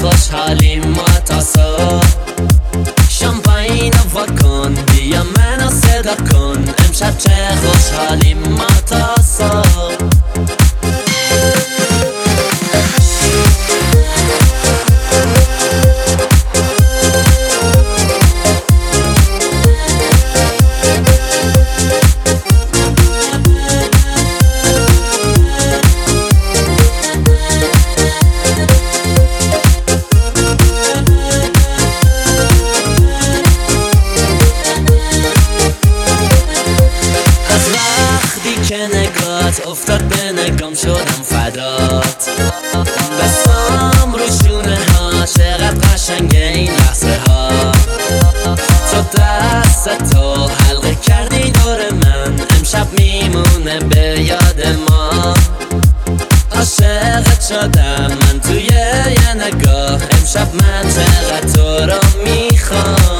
خوشحالیم ما تا صبح شامپاین و کن بیا منو صدا کن امشب چه خوشحالیم ما تا نگات افتاد به نگام شدم فدات. بسام رو شونه ها چقدر قشنگه این لحظه ها. تو دست تو حلقه کردی دور من امشب میمونه به یاد ما. عاشقت شدم من توی یه نگاه امشب من چقدر تو رو می‌خوام.